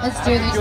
Let's do this.